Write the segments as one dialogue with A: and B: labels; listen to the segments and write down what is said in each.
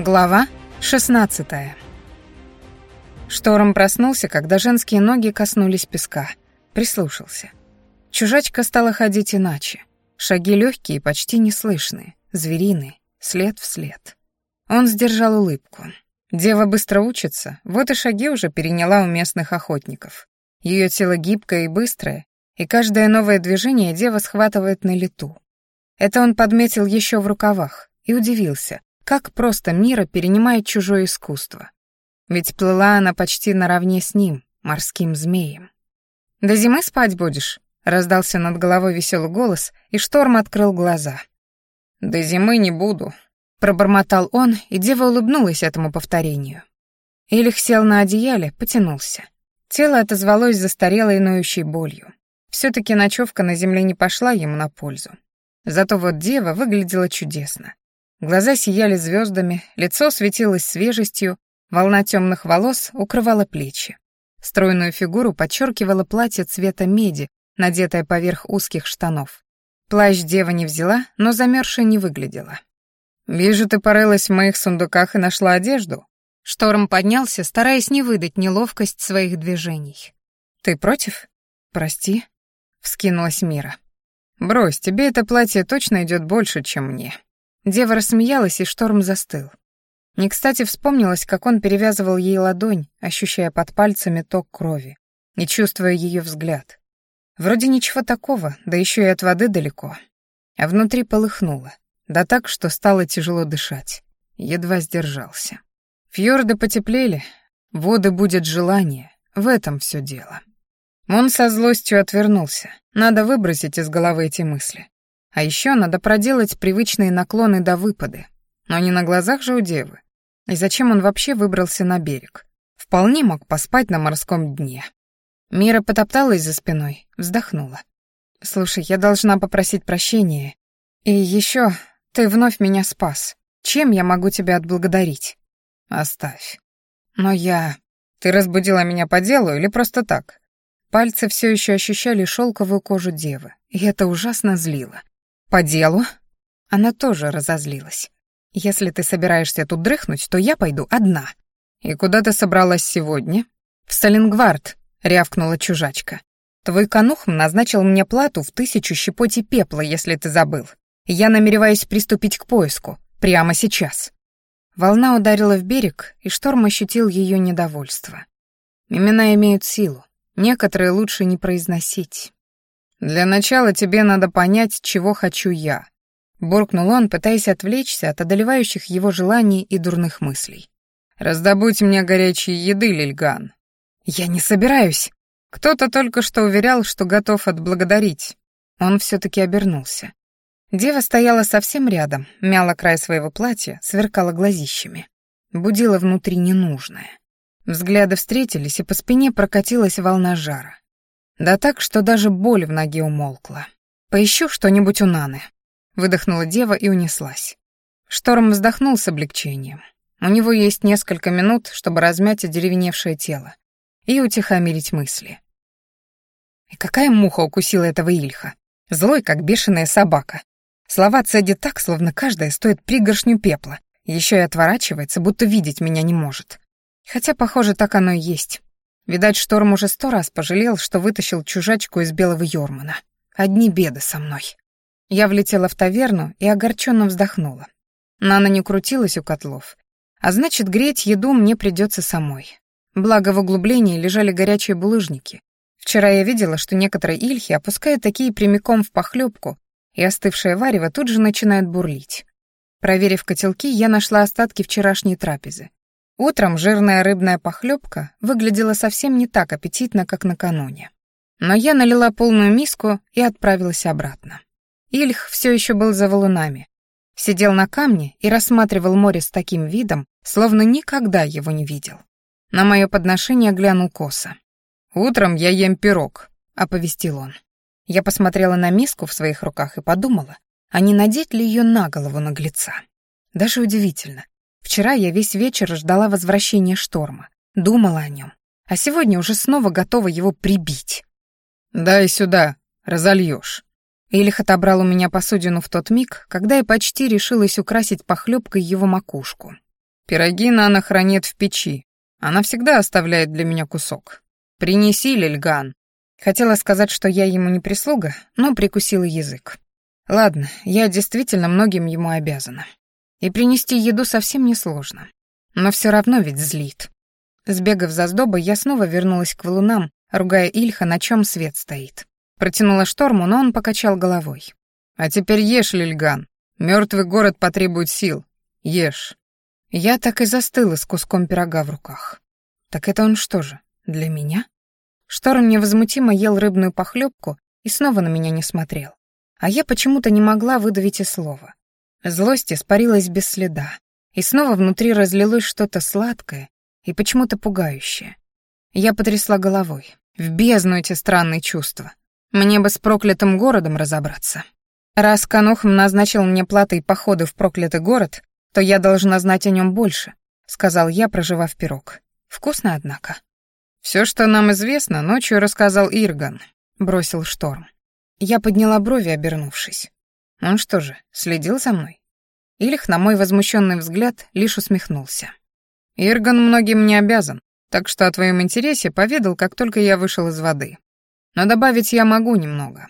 A: Глава 16 Шторм проснулся, когда женские ноги коснулись песка. Прислушался. Чужачка стала ходить иначе. Шаги легкие и почти неслышные, звериные, след в след. Он сдержал улыбку. Дева быстро учится, вот и шаги уже переняла у местных охотников. Ее тело гибкое и быстрое, и каждое новое движение дева схватывает на лету. Это он подметил еще в рукавах и удивился, как просто Мира перенимает чужое искусство. Ведь плыла она почти наравне с ним, морским змеем. «До зимы спать будешь?» — раздался над головой веселый голос, и Шторм открыл глаза. «До зимы не буду», — пробормотал он, и дева улыбнулась этому повторению. Илих сел на одеяле, потянулся. Тело отозвалось застарелой ноющей болью. все таки ночевка на земле не пошла ему на пользу. Зато вот дева выглядела чудесно. Глаза сияли звездами, лицо светилось свежестью, волна темных волос укрывала плечи. Стройную фигуру подчеркивало платье цвета меди, надетое поверх узких штанов. Плащ дева не взяла, но замерзшей не выглядела. «Вижу, ты порылась в моих сундуках и нашла одежду». Шторм поднялся, стараясь не выдать неловкость своих движений. «Ты против?» «Прости», — вскинулась Мира. «Брось, тебе это платье точно идет больше, чем мне». Дева рассмеялась, и шторм застыл. Не кстати вспомнилось, как он перевязывал ей ладонь, ощущая под пальцами ток крови, и чувствуя ее взгляд. Вроде ничего такого, да еще и от воды далеко. А внутри полыхнуло, да так, что стало тяжело дышать. Едва сдержался. Фьорды потеплели, воды будет желание, в этом все дело. Он со злостью отвернулся. Надо выбросить из головы эти мысли. А еще надо проделать привычные наклоны до выпады. Но не на глазах же у девы. И зачем он вообще выбрался на берег? Вполне мог поспать на морском дне. Мира потопталась за спиной, вздохнула. «Слушай, я должна попросить прощения. И еще ты вновь меня спас. Чем я могу тебя отблагодарить?» «Оставь». «Но я...» «Ты разбудила меня по делу или просто так?» Пальцы все еще ощущали шелковую кожу девы, и это ужасно злило. «По делу?» Она тоже разозлилась. «Если ты собираешься тут дрыхнуть, то я пойду одна». «И куда ты собралась сегодня?» «В Сталингвард», — рявкнула чужачка. «Твой конухм назначил мне плату в тысячу щепоти пепла, если ты забыл. Я намереваюсь приступить к поиску. Прямо сейчас». Волна ударила в берег, и шторм ощутил ее недовольство. Имена имеют силу. Некоторые лучше не произносить. «Для начала тебе надо понять, чего хочу я», — буркнул он, пытаясь отвлечься от одолевающих его желаний и дурных мыслей. «Раздобудь мне горячей еды, Лильган». «Я не собираюсь». Кто-то только что уверял, что готов отблагодарить. Он все-таки обернулся. Дева стояла совсем рядом, мяла край своего платья, сверкала глазищами. Будила внутри ненужное. Взгляды встретились, и по спине прокатилась волна жара. Да так, что даже боль в ноге умолкла. «Поищу что-нибудь у Наны», — выдохнула дева и унеслась. Шторм вздохнул с облегчением. У него есть несколько минут, чтобы размять одеревеневшее тело и утихомирить мысли. И какая муха укусила этого Ильха? Злой, как бешеная собака. Слова цедит так, словно каждая стоит пригоршню пепла, еще и отворачивается, будто видеть меня не может. Хотя, похоже, так оно и есть. Видать, Шторм уже сто раз пожалел, что вытащил чужачку из белого Йормана. Одни беды со мной. Я влетела в таверну и огорченно вздохнула. Нана не крутилась у котлов. А значит, греть еду мне придется самой. Благо, в углублении лежали горячие булыжники. Вчера я видела, что некоторые ильхи опускают такие прямиком в похлебку, и остывшее варево тут же начинает бурлить. Проверив котелки, я нашла остатки вчерашней трапезы. Утром жирная рыбная похлебка выглядела совсем не так аппетитно, как накануне. Но я налила полную миску и отправилась обратно. Ильх все еще был за валунами. Сидел на камне и рассматривал море с таким видом, словно никогда его не видел. На мое подношение глянул косо. «Утром я ем пирог», — оповестил он. Я посмотрела на миску в своих руках и подумала, а не надеть ли ее на голову наглеца. Даже удивительно. Вчера я весь вечер ждала возвращения шторма, думала о нем, а сегодня уже снова готова его прибить. «Дай сюда, разольешь». Илих отобрал у меня посудину в тот миг, когда я почти решилась украсить похлебкой его макушку. Пироги Нана хранит в печи. Она всегда оставляет для меня кусок. Принеси, Лильган. Хотела сказать, что я ему не прислуга, но прикусила язык. Ладно, я действительно многим ему обязана. И принести еду совсем несложно. Но все равно ведь злит. Сбегав за сдобой, я снова вернулась к валунам, ругая Ильха, на чем свет стоит. Протянула шторму, но он покачал головой. «А теперь ешь, Лильган. Мертвый город потребует сил. Ешь». Я так и застыла с куском пирога в руках. Так это он что же, для меня? Шторм невозмутимо ел рыбную похлебку и снова на меня не смотрел. А я почему-то не могла выдавить и слова. Злость испарилась без следа, и снова внутри разлилось что-то сладкое и почему-то пугающее. Я потрясла головой. В бездну эти странные чувства. Мне бы с проклятым городом разобраться. Раз Канухм назначил мне платой походы в проклятый город, то я должна знать о нем больше, сказал я, проживав пирог. Вкусно, однако. Все, что нам известно, ночью рассказал Ирган, бросил Шторм. Я подняла брови, обернувшись. Он что же, следил за мной? Ильх, на мой возмущенный взгляд, лишь усмехнулся. Ирган многим не обязан, так что о твоем интересе поведал, как только я вышел из воды. Но добавить я могу немного.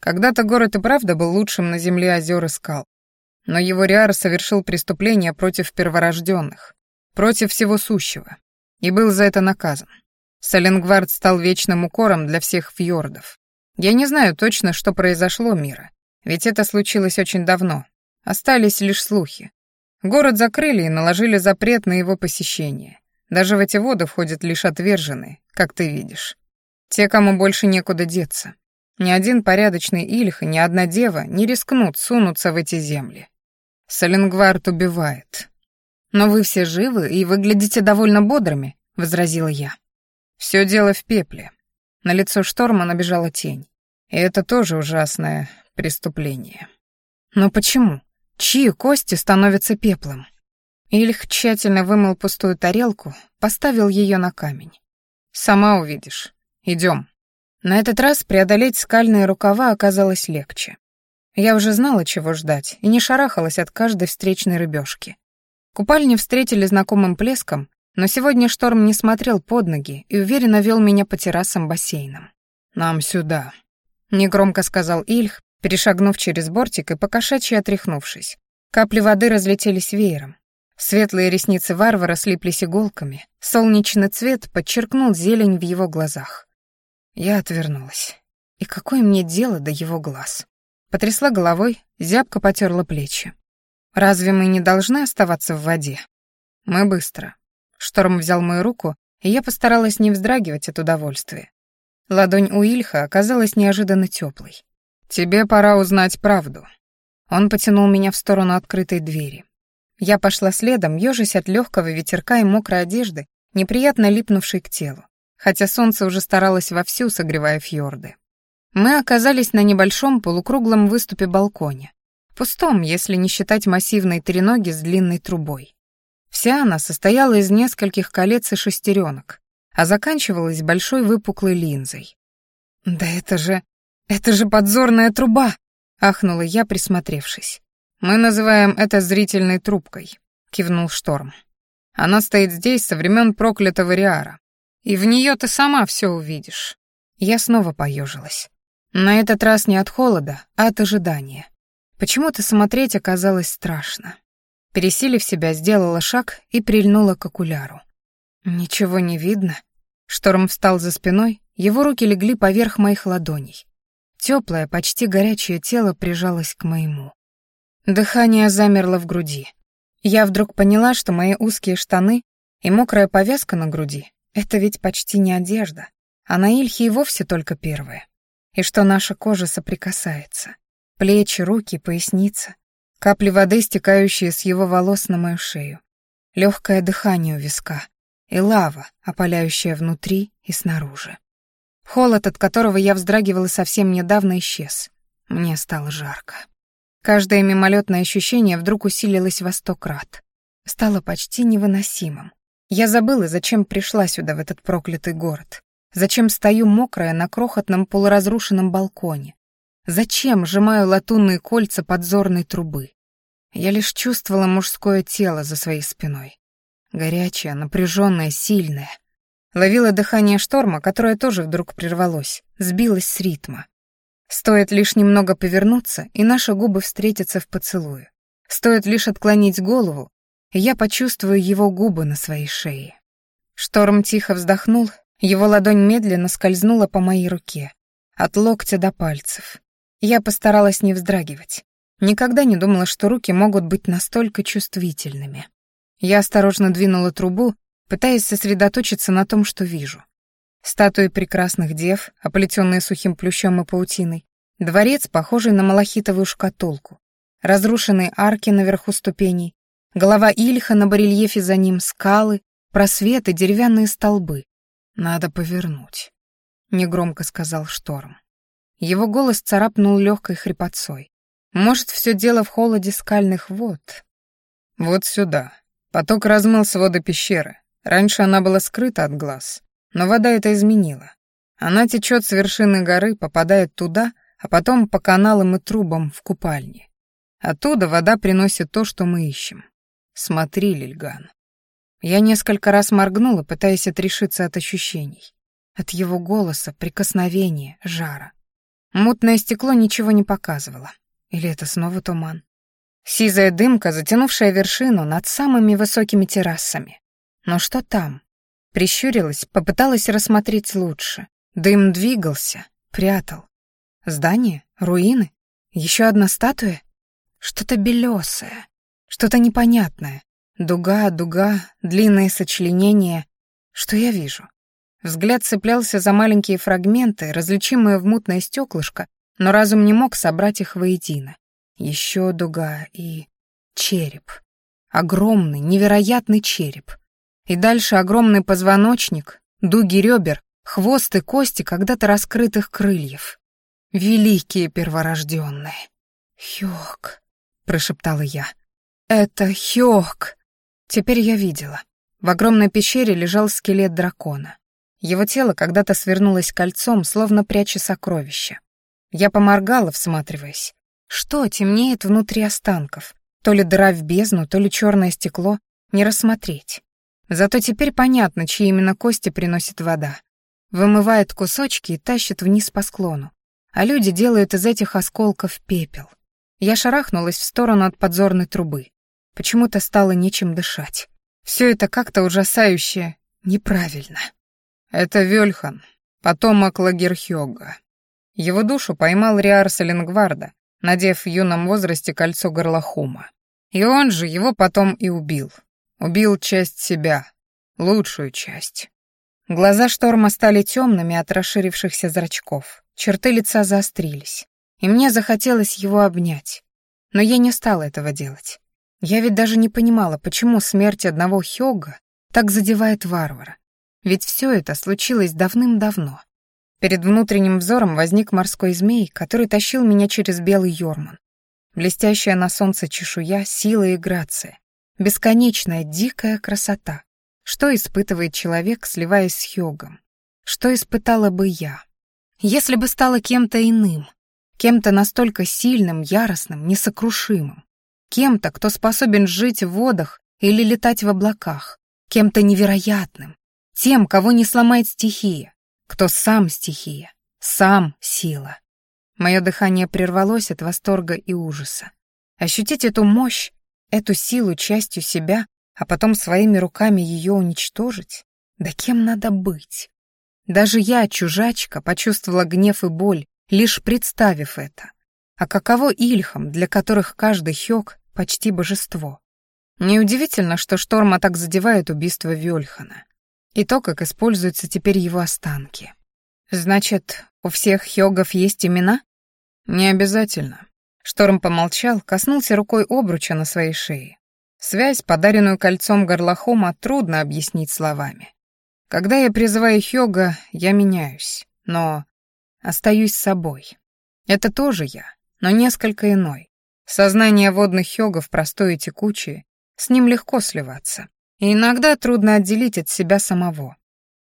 A: Когда-то город и правда был лучшим на земле озер и скал. Но его Риар совершил преступление против перворожденных, против всего сущего, и был за это наказан. Саленгвард стал вечным укором для всех фьордов. Я не знаю точно, что произошло, Мира, ведь это случилось очень давно. Остались лишь слухи. Город закрыли и наложили запрет на его посещение. Даже в эти воды входят лишь отверженные, как ты видишь. Те, кому больше некуда деться. Ни один порядочный Ильх и ни одна дева не рискнут сунуться в эти земли. Саленгвард убивает. «Но вы все живы и выглядите довольно бодрыми», — возразила я. «Все дело в пепле». На лицо шторма набежала тень. И это тоже ужасное преступление. Но почему? Чьи кости становятся пеплом? Ильх тщательно вымыл пустую тарелку, поставил ее на камень. «Сама увидишь. Идем». На этот раз преодолеть скальные рукава оказалось легче. Я уже знала, чего ждать, и не шарахалась от каждой встречной рыбешки. Купальни встретили знакомым плеском, но сегодня шторм не смотрел под ноги и уверенно вел меня по террасам-бассейнам. «Нам сюда», — негромко сказал Ильх, перешагнув через бортик и покошачьи отряхнувшись. Капли воды разлетелись веером. Светлые ресницы варвара слиплись иголками, солнечный цвет подчеркнул зелень в его глазах. Я отвернулась. И какое мне дело до его глаз? Потрясла головой, зябко потерла плечи. Разве мы не должны оставаться в воде? Мы быстро. Шторм взял мою руку, и я постаралась не вздрагивать от удовольствия. Ладонь у Ильха оказалась неожиданно теплой. «Тебе пора узнать правду». Он потянул меня в сторону открытой двери. Я пошла следом, ёжась от легкого ветерка и мокрой одежды, неприятно липнувшей к телу хотя солнце уже старалось вовсю, согревая фьорды. Мы оказались на небольшом полукруглом выступе балконе. Пустом, если не считать массивной треноги с длинной трубой. Вся она состояла из нескольких колец и шестеренок, а заканчивалась большой выпуклой линзой. «Да это же... это же подзорная труба!» — ахнула я, присмотревшись. «Мы называем это зрительной трубкой», — кивнул Шторм. «Она стоит здесь со времен проклятого Риара. И в нее ты сама все увидишь. Я снова поежилась. На этот раз не от холода, а от ожидания. Почему-то смотреть оказалось страшно. Пересилив себя, сделала шаг и прильнула к окуляру. Ничего не видно. Шторм встал за спиной, его руки легли поверх моих ладоней. Теплое, почти горячее тело прижалось к моему. Дыхание замерло в груди. Я вдруг поняла, что мои узкие штаны и мокрая повязка на груди это ведь почти не одежда, а на Ильхе и вовсе только первое. И что наша кожа соприкасается. Плечи, руки, поясница. Капли воды, стекающие с его волос на мою шею. Легкое дыхание у виска. И лава, опаляющая внутри и снаружи. Холод, от которого я вздрагивала совсем недавно, исчез. Мне стало жарко. Каждое мимолетное ощущение вдруг усилилось во сто крат. Стало почти невыносимым. Я забыла, зачем пришла сюда, в этот проклятый город. Зачем стою мокрая на крохотном полуразрушенном балконе. Зачем сжимаю латунные кольца подзорной трубы. Я лишь чувствовала мужское тело за своей спиной. Горячая, напряженная, сильная. Ловила дыхание шторма, которое тоже вдруг прервалось, сбилось с ритма. Стоит лишь немного повернуться, и наши губы встретятся в поцелуе. Стоит лишь отклонить голову, и я почувствую его губы на своей шее. Шторм тихо вздохнул, его ладонь медленно скользнула по моей руке, от локтя до пальцев. Я постаралась не вздрагивать. Никогда не думала, что руки могут быть настолько чувствительными. Я осторожно двинула трубу, пытаясь сосредоточиться на том, что вижу. Статуи прекрасных дев, оплетенные сухим плющом и паутиной, дворец, похожий на малахитовую шкатулку, разрушенные арки наверху ступеней, голова Ильха на барельефе за ним, скалы, просветы, деревянные столбы. «Надо повернуть», — негромко сказал Шторм. Его голос царапнул легкой хрипотцой. «Может, все дело в холоде скальных вод?» «Вот сюда». Поток размыл своды пещеры. Раньше она была скрыта от глаз. Но вода это изменила. Она течет с вершины горы, попадает туда, а потом по каналам и трубам в купальне. Оттуда вода приносит то, что мы ищем. Смотри, Лильган. Я несколько раз моргнула, пытаясь отрешиться от ощущений. От его голоса, прикосновения, жара. Мутное стекло ничего не показывало. Или это снова туман? Сизая дымка, затянувшая вершину над самыми высокими террасами. Но что там? Прищурилась, попыталась рассмотреть лучше. Дым двигался, прятал. Здание? Руины? Еще одна статуя? Что-то белесое, что-то непонятное. Дуга, дуга, длинные сочленения. Что я вижу? Взгляд цеплялся за маленькие фрагменты, различимые в мутное стеклышко, но разум не мог собрать их воедино. Еще дуга и... череп. Огромный, невероятный череп. И дальше огромный позвоночник, дуги ребер, хвост и кости когда-то раскрытых крыльев. Великие перворожденные. «Хёк», — прошептала я. «Это Хёк». Теперь я видела. В огромной пещере лежал скелет дракона. Его тело когда-то свернулось кольцом, словно пряча сокровища. Я поморгала, всматриваясь. Что темнеет внутри останков? То ли дыра в бездну, то ли черное стекло. Не рассмотреть. Зато теперь понятно, чьи именно кости приносит вода. Вымывает кусочки и тащит вниз по склону. А люди делают из этих осколков пепел. Я шарахнулась в сторону от подзорной трубы. Почему-то стало нечем дышать. Все это как-то ужасающе неправильно. Это Вельхан, потомок Лагерхёга. Его душу поймал Риар Саленгварда, надев в юном возрасте кольцо горлохума. И он же его потом и убил. Убил часть себя, лучшую часть. Глаза шторма стали темными от расширившихся зрачков. Черты лица заострились. И мне захотелось его обнять. Но я не стала этого делать. Я ведь даже не понимала, почему смерть одного Хёга так задевает варвара. Ведь все это случилось давным-давно. Перед внутренним взором возник морской змей, который тащил меня через белый Йорман. Блестящая на солнце чешуя, сила и грация. Бесконечная, дикая красота. Что испытывает человек, сливаясь с Хёгом? Что испытала бы я? Если бы стала кем-то иным, кем-то настолько сильным, яростным, несокрушимым, кем-то, кто способен жить в водах или летать в облаках, кем-то невероятным, тем, кого не сломает стихия, кто сам стихия, сам сила. Мое дыхание прервалось от восторга и ужаса. Ощутить эту мощь эту силу частью себя, а потом своими руками ее уничтожить? Да кем надо быть? Даже я, чужачка, почувствовала гнев и боль, лишь представив это. А каково Ильхам, для которых каждый хёк — почти божество? Неудивительно, что шторма так задевает убийство Вёльхана. И то, как используются теперь его останки. Значит, у всех хёгов есть имена? Не обязательно. Шторм помолчал, коснулся рукой обруча на своей шее. Связь, подаренную кольцом горлохома, трудно объяснить словами. Когда я призываю Хёга, я меняюсь, но остаюсь собой. Это тоже я, но несколько иной. Сознание водных Хёгов простое и текучее, с ним легко сливаться. И иногда трудно отделить от себя самого.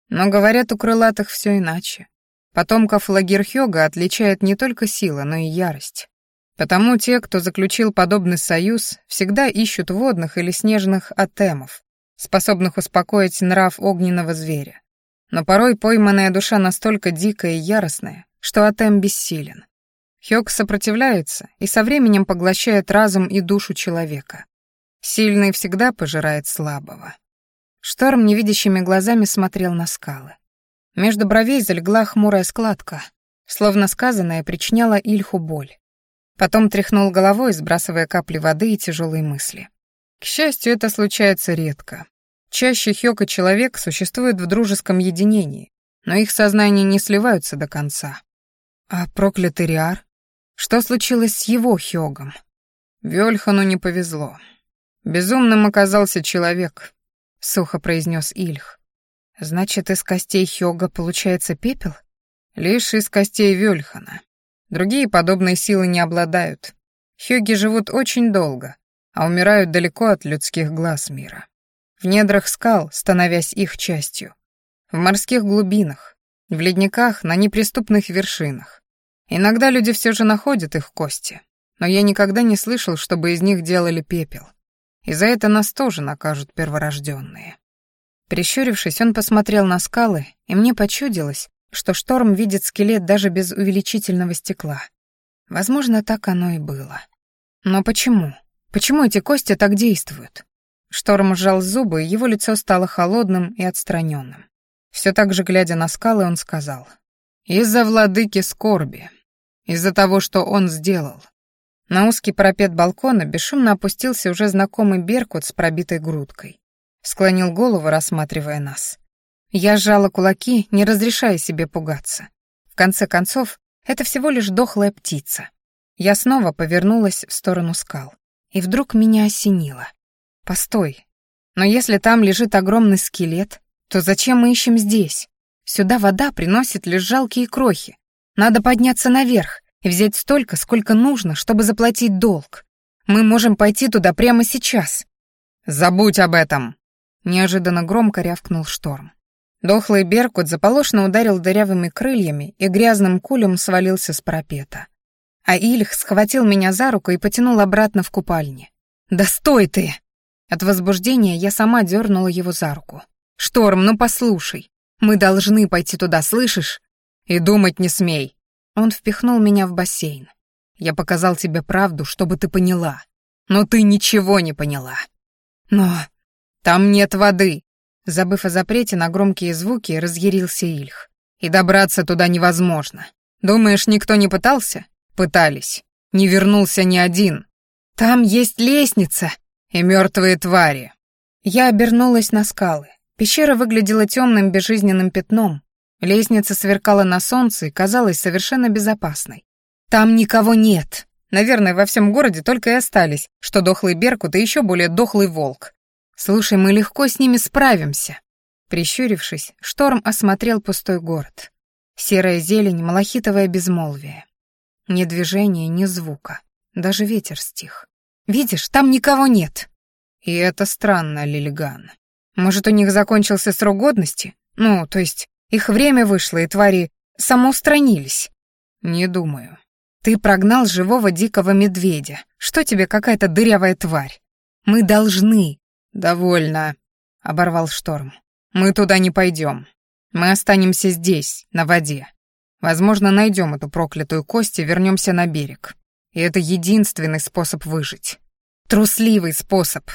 A: Но говорят, у крылатых все иначе. Потомков Лагерхёга отличает не только сила, но и ярость. Потому те, кто заключил подобный союз, всегда ищут водных или снежных атемов, способных успокоить нрав огненного зверя. Но порой пойманная душа настолько дикая и яростная, что Атем бессилен. Хёк сопротивляется и со временем поглощает разум и душу человека. Сильный всегда пожирает слабого. Шторм невидящими глазами смотрел на скалы. Между бровей залегла хмурая складка, словно сказанное причиняло Ильху боль. Потом тряхнул головой, сбрасывая капли воды и тяжелые мысли. К счастью, это случается редко. Чаще Хёк и человек существуют в дружеском единении, но их сознания не сливаются до конца. А проклятый Риар? Что случилось с его Хёгом? Вёльхану не повезло. Безумным оказался человек, сухо произнес Ильх. Значит, из костей Хёга получается пепел? Лишь из костей Вёльхана. Другие подобные силы не обладают. Хёги живут очень долго, а умирают далеко от людских глаз мира. В недрах скал, становясь их частью. В морских глубинах, в ледниках на неприступных вершинах. Иногда люди все же находят их кости, но я никогда не слышал, чтобы из них делали пепел и за это нас тоже накажут перворожденные. Прищурившись, он посмотрел на скалы, и мне почудилось, что шторм видит скелет даже без увеличительного стекла. Возможно, так оно и было. Но почему? Почему эти кости так действуют? Шторм сжал зубы, и его лицо стало холодным и отстраненным. Все так же, глядя на скалы, он сказал. «Из-за владыки скорби. Из-за того, что он сделал. На узкий парапет балкона бесшумно опустился уже знакомый Беркут с пробитой грудкой. Склонил голову, рассматривая нас. Я сжала кулаки, не разрешая себе пугаться. В конце концов, это всего лишь дохлая птица. Я снова повернулась в сторону скал. И вдруг меня осенило. Постой. Но если там лежит огромный скелет, то зачем мы ищем здесь? Сюда вода приносит лишь жалкие крохи. Надо подняться наверх, и взять столько, сколько нужно, чтобы заплатить долг. Мы можем пойти туда прямо сейчас. Забудь об этом, неожиданно громко рявкнул шторм. Дохлый беркут заполошно ударил дырявыми крыльями и грязным кулем свалился с парапета. А Ильх схватил меня за руку и потянул обратно в купальне. «Да стой ты!» От возбуждения я сама дернула его за руку. «Шторм, ну послушай, мы должны пойти туда, слышишь? И думать не смей, он впихнул меня в бассейн. Я показал тебе правду, чтобы ты поняла. Но ты ничего не поняла. Но там нет воды. Забыв о запрете на громкие звуки, разъярился Ильх. И добраться туда невозможно. Думаешь, никто не пытался? Пытались. Не вернулся ни один. Там есть лестница и мертвые твари. Я обернулась на скалы. Пещера выглядела темным безжизненным пятном, Лестница сверкала на солнце и казалась совершенно безопасной. «Там никого нет. Наверное, во всем городе только и остались, что дохлый беркут и еще более дохлый волк. Слушай, мы легко с ними справимся». Прищурившись, Шторм осмотрел пустой город. Серая зелень, малахитовое безмолвие. Ни движения, ни звука. Даже ветер стих. «Видишь, там никого нет!» И это странно, Лилиган. Может, у них закончился срок годности? Ну, то есть, их время вышло, и твари самоустранились. Не думаю. Ты прогнал живого дикого медведя. Что тебе какая-то дырявая тварь? Мы должны. Довольно, оборвал шторм. Мы туда не пойдем. Мы останемся здесь, на воде. Возможно, найдем эту проклятую кость и вернемся на берег. И это единственный способ выжить. Трусливый способ.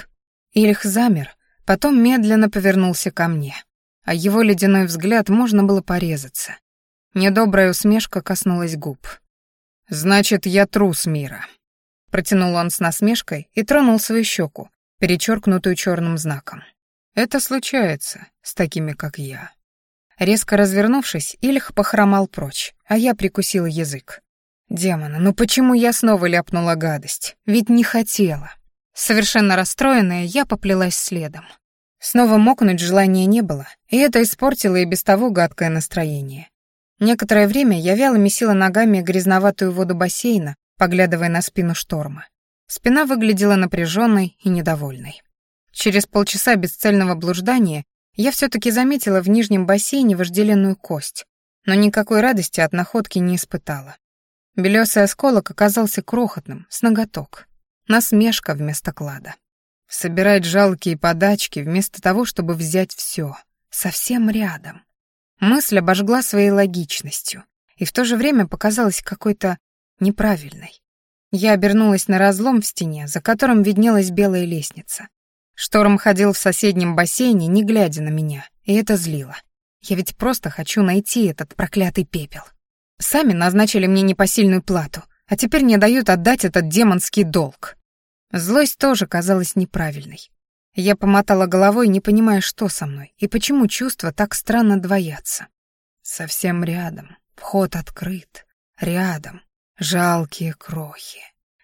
A: Ильх замер, потом медленно повернулся ко мне а его ледяной взгляд можно было порезаться. Недобрая усмешка коснулась губ. «Значит, я трус мира», — протянул он с насмешкой и тронул свою щеку, перечеркнутую черным знаком. «Это случается с такими, как я». Резко развернувшись, Ильх похромал прочь, а я прикусила язык. «Демона, ну почему я снова ляпнула гадость? Ведь не хотела». Совершенно расстроенная, я поплелась следом. Снова мокнуть желания не было, и это испортило и без того гадкое настроение. Некоторое время я вяло месила ногами грязноватую воду бассейна, поглядывая на спину шторма. Спина выглядела напряженной и недовольной. Через полчаса бесцельного блуждания я все-таки заметила в нижнем бассейне вожделенную кость, но никакой радости от находки не испытала. Белесый осколок оказался крохотным, с ноготок. Насмешка вместо клада. Собирать жалкие подачки вместо того, чтобы взять все. Совсем рядом. Мысль обожгла своей логичностью и в то же время показалась какой-то неправильной. Я обернулась на разлом в стене, за которым виднелась белая лестница. Шторм ходил в соседнем бассейне, не глядя на меня, и это злило. Я ведь просто хочу найти этот проклятый пепел. Сами назначили мне непосильную плату, а теперь не дают отдать этот демонский долг. Злость тоже казалась неправильной. Я помотала головой, не понимая, что со мной и почему чувства так странно двоятся. Совсем рядом, вход открыт, рядом, жалкие крохи.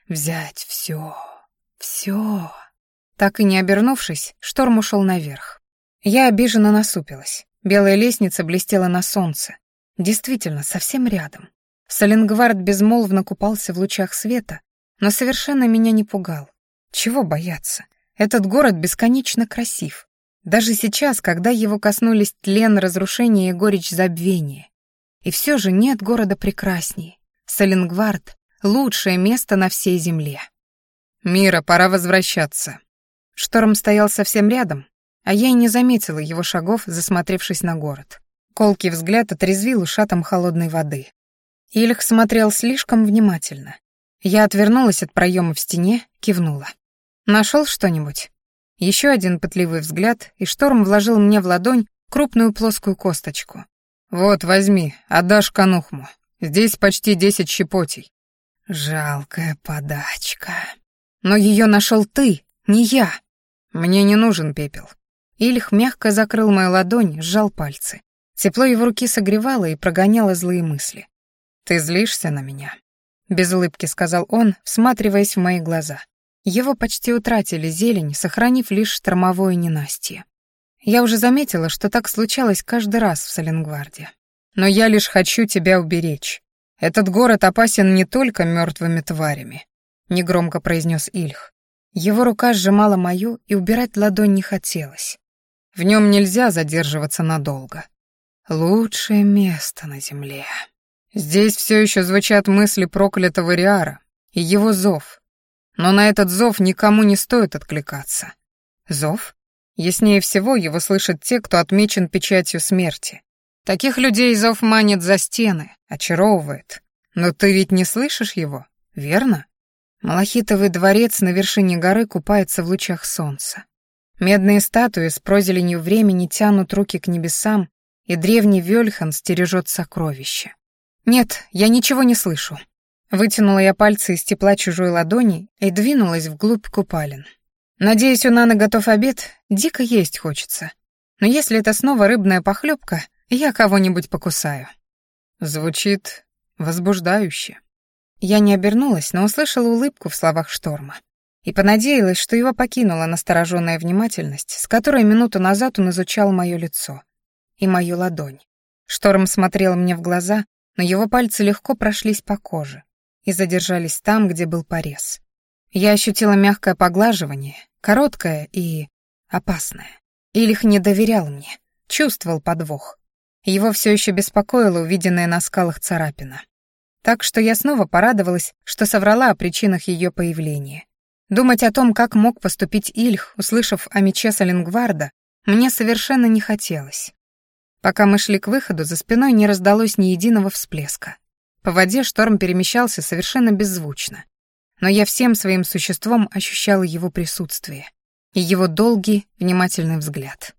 A: Взять все, все. Так и не обернувшись, шторм ушел наверх. Я обиженно насупилась. Белая лестница блестела на солнце. Действительно, совсем рядом. Соленгвард безмолвно купался в лучах света, но совершенно меня не пугал. Чего бояться? Этот город бесконечно красив. Даже сейчас, когда его коснулись тлен, разрушения и горечь забвения. И все же нет города прекраснее. Соленгвард — лучшее место на всей земле. «Мира, пора возвращаться», Шторм стоял совсем рядом, а я и не заметила его шагов, засмотревшись на город. Колкий взгляд отрезвил ушатом холодной воды. Ильх смотрел слишком внимательно. Я отвернулась от проема в стене, кивнула. Нашел что-нибудь?» Еще один пытливый взгляд, и шторм вложил мне в ладонь крупную плоскую косточку. «Вот, возьми, отдашь конухму. Здесь почти десять щепотей». «Жалкая подачка. Но ее нашел ты, не я. Мне не нужен пепел. Ильх мягко закрыл мою ладонь, сжал пальцы. Тепло его руки согревало и прогоняло злые мысли. «Ты злишься на меня?» Без улыбки сказал он, всматриваясь в мои глаза. Его почти утратили зелень, сохранив лишь штормовое ненастье. Я уже заметила, что так случалось каждый раз в Саленгварде. Но я лишь хочу тебя уберечь. Этот город опасен не только мертвыми тварями, негромко произнес Ильх. Его рука сжимала мою, и убирать ладонь не хотелось. В нем нельзя задерживаться надолго. Лучшее место на земле. Здесь все еще звучат мысли проклятого Риара и его зов. Но на этот зов никому не стоит откликаться. Зов? Яснее всего его слышат те, кто отмечен печатью смерти. Таких людей зов манит за стены, очаровывает. Но ты ведь не слышишь его, верно? Малахитовый дворец на вершине горы купается в лучах солнца. Медные статуи с прозеленью времени тянут руки к небесам, и древний Вельхан стережет сокровища. Нет, я ничего не слышу. Вытянула я пальцы из тепла чужой ладони и двинулась вглубь купалин. Надеюсь, у Наны готов обед, дико есть хочется. Но если это снова рыбная похлебка, я кого-нибудь покусаю. Звучит возбуждающе. Я не обернулась, но услышала улыбку в словах Шторма. И понадеялась, что его покинула настороженная внимательность, с которой минуту назад он изучал мое лицо и мою ладонь. Шторм смотрел мне в глаза, но его пальцы легко прошлись по коже и задержались там, где был порез. Я ощутила мягкое поглаживание, короткое и опасное. Илих не доверял мне, чувствовал подвох. Его все еще беспокоило увиденное на скалах царапина. Так что я снова порадовалась, что соврала о причинах ее появления. Думать о том, как мог поступить Ильх, услышав о мече Саленгварда, мне совершенно не хотелось. Пока мы шли к выходу, за спиной не раздалось ни единого всплеска. По воде шторм перемещался совершенно беззвучно. Но я всем своим существом ощущала его присутствие и его долгий, внимательный взгляд.